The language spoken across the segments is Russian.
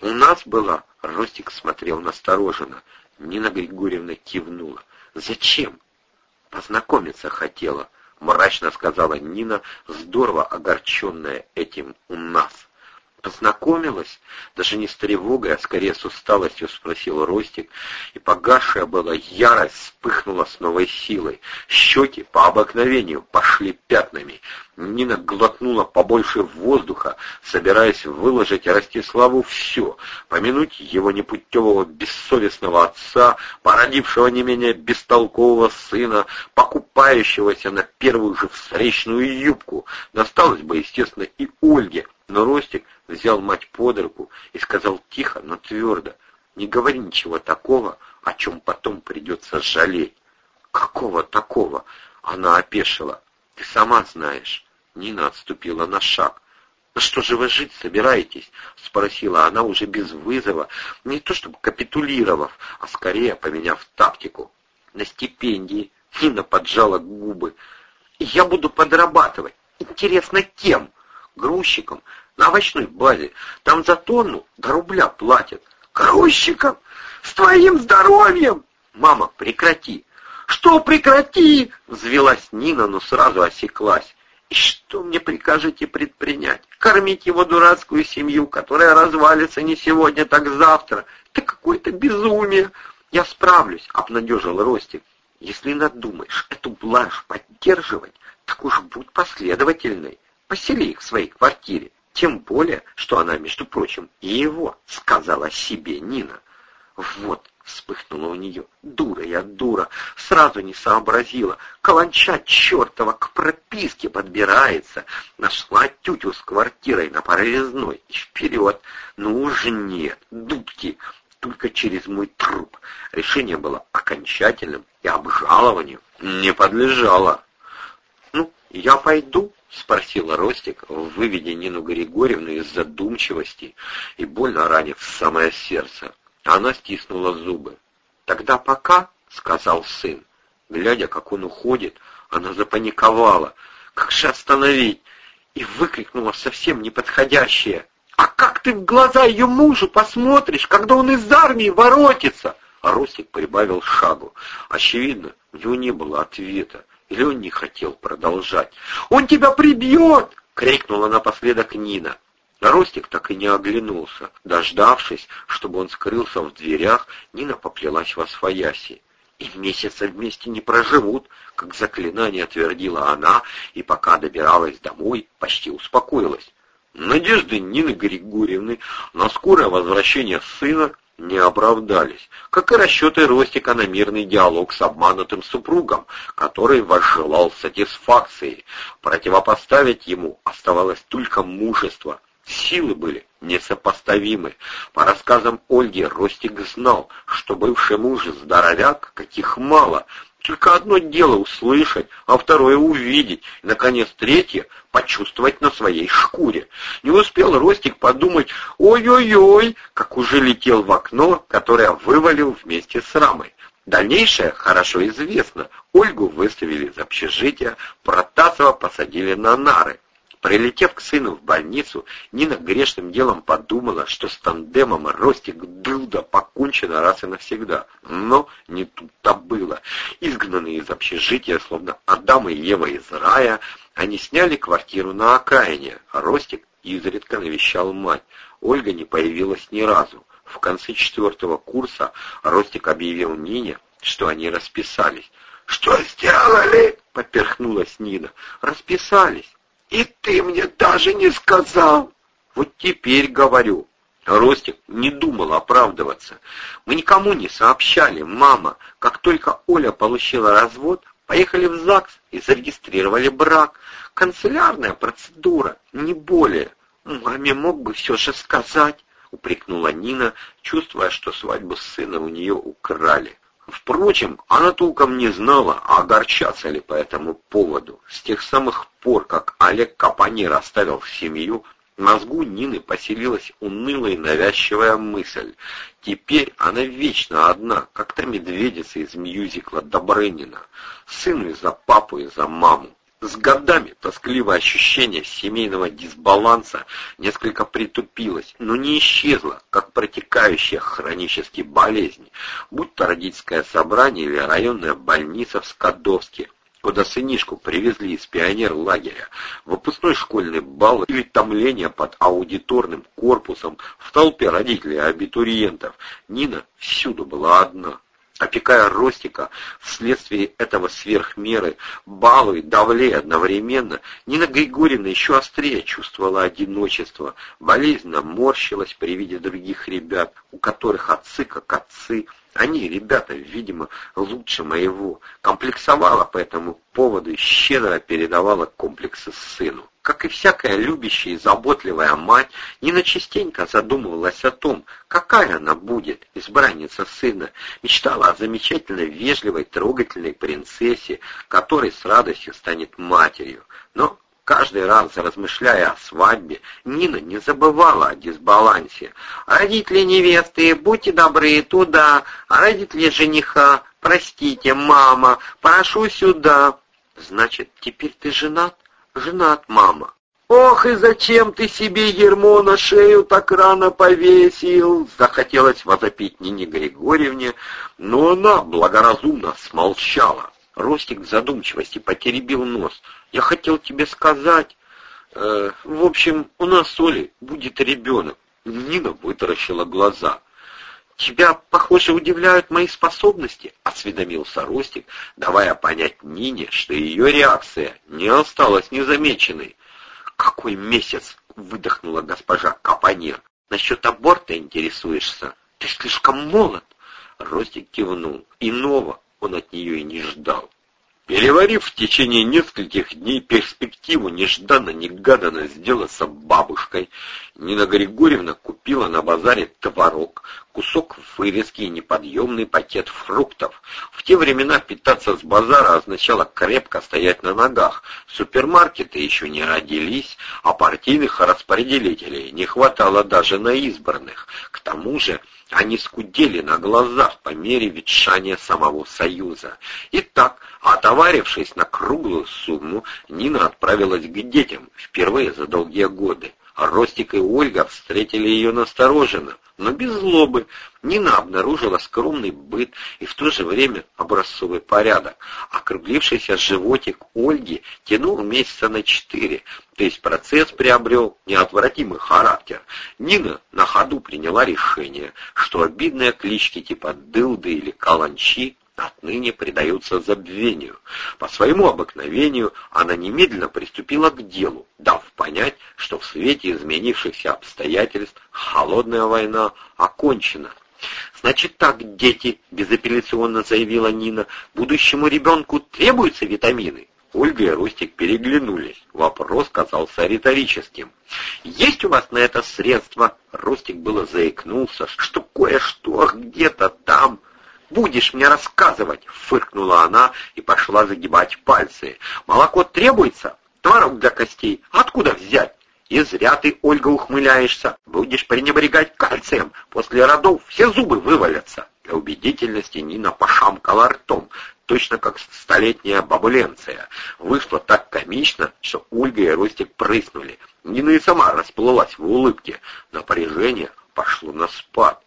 У нас была. Ростик смотрел настороженно. Нина Григорьевна кивнула. Зачем? Познакомиться хотела, мрачно сказала Нина, здорово огорченная этим у нас. Познакомилась? Даже не с тревогой, а скорее с усталостью спросил Ростик, и погасшая была ярость вспыхнула с новой силой. Щеки по обыкновению пошли пятнами. Нина глотнула побольше воздуха, собираясь выложить Ростиславу все, помянуть его непутевого бессовестного отца, породившего не менее бестолкового сына, покупающегося на первую же встречную юбку. Досталось бы, естественно, и Ольге, но Ростик взял мать под руку и сказал тихо, но твердо, «Не говори ничего такого, о чем потом придется жалеть». «Какого такого?» Она опешила. «Ты сама знаешь». Нина отступила на шаг. «На что же вы жить собираетесь?» — спросила она уже без вызова, не то чтобы капитулировав, а скорее поменяв тактику. «На стипендии». Нина поджала губы. «Я буду подрабатывать. Интересно, кем?» «Грузчиком на овощной базе. Там за тонну до рубля платят. Грузчиком! С твоим здоровьем! Мама, прекрати! Что прекрати? Взвелась Нина, но сразу осеклась. И что мне прикажете предпринять? Кормить его дурацкую семью, которая развалится не сегодня, так завтра. Это какое-то безумие. Я справлюсь, обнадежил Ростик. Если надумаешь эту блажь поддерживать, так уж будь последовательной. Посели их в своей квартире. Тем более, что она, между прочим, и его сказала себе Нина. Вот, вспыхнула у нее. Дура я, дура, сразу не сообразила. Каланча чертова к прописке подбирается. Нашла тютю с квартирой на прорезной. И вперед. Ну уж нет, дудки, только через мой труп. Решение было окончательным и обжалованию не подлежало. Ну, я пойду, — спросила Ростик, выведя Нину Григорьевну из задумчивости и больно ранив самое сердце. Она стиснула зубы. «Тогда пока», — сказал сын. Глядя, как он уходит, она запаниковала. «Как же остановить?» И выкрикнула совсем неподходящее. «А как ты в глаза ее мужу посмотришь, когда он из армии воротится?» А Ростик прибавил шагу. Очевидно, у него не было ответа. Он не хотел продолжать? «Он тебя прибьет!» — крикнула напоследок Нина. Ростик так и не оглянулся. Дождавшись, чтобы он скрылся в дверях, Нина поплелась во свояси. И месяца вместе не проживут, как заклинание твердила она, и пока добиралась домой, почти успокоилась. Надежды Нины Григорьевны на скорое возвращение сына не оправдались, как и расчеты Ростика на мирный диалог с обманутым супругом, который возжелал сатисфакции. Противопоставить ему оставалось только мужество. Силы были несопоставимы. По рассказам Ольги, Ростик знал, что бывший муж здоровяк, каких мало, только одно дело услышать, а второе увидеть, и, наконец, третье — почувствовать на своей шкуре. Не успел Ростик подумать «Ой-ой-ой», как уже летел в окно, которое вывалил вместе с рамой. Дальнейшее хорошо известно. Ольгу выставили из общежития, Протасова посадили на нары. Прилетев к сыну в больницу, Нина грешным делом подумала, что с тандемом Ростик Дылда покончено раз и навсегда. Но не тут-то было. Изгнанные из общежития, словно Адам и Ева из рая, они сняли квартиру на окраине. Ростик изредка навещал мать. Ольга не появилась ни разу. В конце четвертого курса Ростик объявил Нине, что они расписались. «Что сделали?» — поперхнулась Нина. «Расписались. И ты мне даже не сказал. Вот теперь говорю. Ростик не думал оправдываться. Мы никому не сообщали, мама. Как только Оля получила развод, поехали в ЗАГС и зарегистрировали брак. Канцелярная процедура, не более. Маме мог бы все же сказать, упрекнула Нина, чувствуя, что свадьбу сына у нее украли. Впрочем, она толком не знала, огорчаться ли по этому поводу. С тех самых пор, как Олег Капанир оставил семью, в мозгу Нины поселилась унылая и навязчивая мысль. Теперь она вечно одна, как та медведица из мюзикла Добрынина. Сын и за папу, и за маму. С годами тоскливое ощущение семейного дисбаланса несколько притупилось, но не исчезло, как протекающая хронические болезни, будь то родительское собрание или районная больница в Скадовске, куда сынишку привезли из пионер-лагеря, выпускной школьный бал или томление под аудиторным корпусом в толпе родителей и абитуриентов. Нина всюду была одна опекая Ростика, вследствие этого сверхмеры, балуя, давлея одновременно, Нина Григорьевна еще острее чувствовала одиночество, болезненно морщилась при виде других ребят, у которых отцы как отцы, они, ребята, видимо, лучше моего, комплексовала по этому поводу и щедро передавала комплексы сыну. Как и всякая любящая и заботливая мать, Нина частенько задумывалась о том, какая она будет, избранница сына, мечтала о замечательной, вежливой, трогательной принцессе, которой с радостью станет матерью. Но Каждый раз, размышляя о свадьбе, Нина не забывала о дисбалансе. «Родители невесты, будьте добры, туда, а родители жениха, простите, мама, прошу сюда». «Значит, теперь ты женат?» «Женат, мама». «Ох, и зачем ты себе ермо на шею так рано повесил?» Захотелось возопить Нине Григорьевне, но она благоразумно смолчала. Ростик в задумчивости потеребил нос. «Я хотел тебе сказать...» э, «В общем, у нас с Олей будет ребенок». Нина вытаращила глаза. «Тебя, похоже, удивляют мои способности», — осведомился Ростик, давая понять Нине, что ее реакция не осталась незамеченной. «Какой месяц?» — выдохнула госпожа Капанер. «Насчет аборта интересуешься? Ты слишком молод!» Ростик кивнул. Иного он от нее и не ждал. Переварив в течение нескольких дней перспективу нежданно-негаданно сделаться бабушкой, Нина Григорьевна купила на базаре творог, кусок вырезки и неподъемный пакет фруктов. В те времена питаться с базара означало крепко стоять на ногах. Супермаркеты еще не родились, а партийных распределителей не хватало даже на избранных. К тому же они скудели на глазах по мере ветшания самого Союза. Итак, отоварившись на круглую сумму, Нина отправилась к детям впервые за долгие годы. Ростик и Ольга встретили ее настороженно, но без злобы. Нина обнаружила скромный быт и в то же время образцовый порядок. Округлившийся животик Ольги тянул месяца на четыре, то есть процесс приобрел неотвратимый характер. Нина на ходу приняла решение, что обидные клички типа Дылды или Каланчи отныне предаются забвению. По своему обыкновению она немедленно приступила к делу, дав понять, что в свете изменившихся обстоятельств холодная война окончена. «Значит так, дети», — безапелляционно заявила Нина, — «будущему ребенку требуются витамины». Ольга и Рустик переглянулись. Вопрос казался риторическим. «Есть у вас на это средства?» Рустик было заикнулся, что кое-что где-то там будешь мне рассказывать?» — фыркнула она и пошла загибать пальцы. «Молоко требуется? Творог для костей. Откуда взять?» «И зря ты, Ольга, ухмыляешься. Будешь пренебрегать кальцием. После родов все зубы вывалятся». Для убедительности Нина пошамкала ртом, точно как столетняя бабуленция. Вышло так комично, что Ольга и Ростик прыснули. Нина и сама расплылась в улыбке. Напряжение пошло на спад.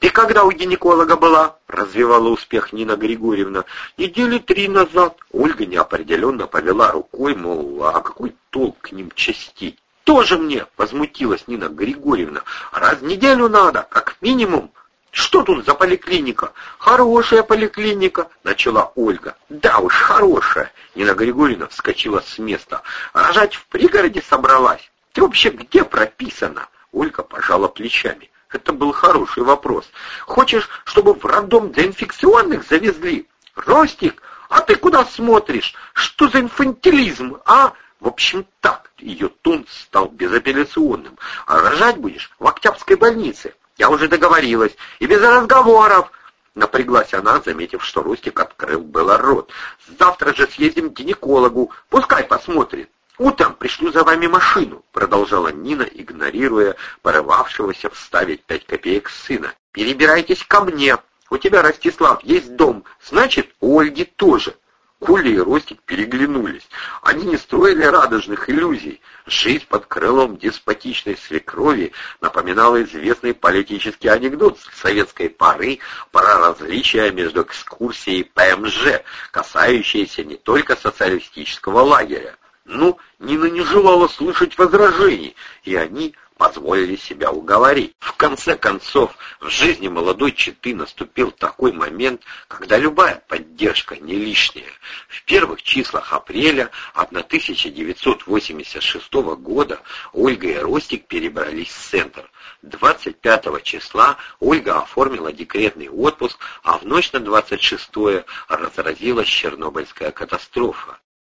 «Ты когда у гинеколога была?» — развивала успех Нина Григорьевна. «Недели три назад». Ольга неопределенно повела рукой, мол, а какой толк к ним частить? «Тоже мне!» — возмутилась Нина Григорьевна. «Раз в неделю надо, как минимум». «Что тут за поликлиника?» «Хорошая поликлиника», — начала Ольга. «Да уж, хорошая». Нина Григорьевна вскочила с места. «Рожать в пригороде собралась? Ты вообще где прописана?» Ольга пожала плечами. Это был хороший вопрос. Хочешь, чтобы в роддом для инфекционных завезли? Ростик, а ты куда смотришь? Что за инфантилизм, а? В общем, так, ее тон стал безапелляционным. А рожать будешь в Октябрьской больнице. Я уже договорилась. И без разговоров. Напряглась она, заметив, что Ростик открыл было рот. «Завтра же съездим к гинекологу, пускай посмотрит». «Утром пришлю за вами машину», — продолжала Нина, игнорируя порывавшегося вставить пять копеек сына. «Перебирайтесь ко мне. У тебя, Ростислав, есть дом, значит, у Ольги тоже». Коля и Ростик переглянулись. Они не строили радужных иллюзий. Жизнь под крылом деспотичной свекрови напоминала известный политический анекдот советской поры про различия между экскурсией ПМЖ, касающиеся не только социалистического лагеря. Ну, Нина не желала слышать возражений, и они позволили себя уговорить. В конце концов, в жизни молодой четы наступил такой момент, когда любая поддержка не лишняя. В первых числах апреля 1986 года Ольга и Ростик перебрались в центр. 25 числа Ольга оформила декретный отпуск, а в ночь на 26 разразилась Чернобыльская катастрофа.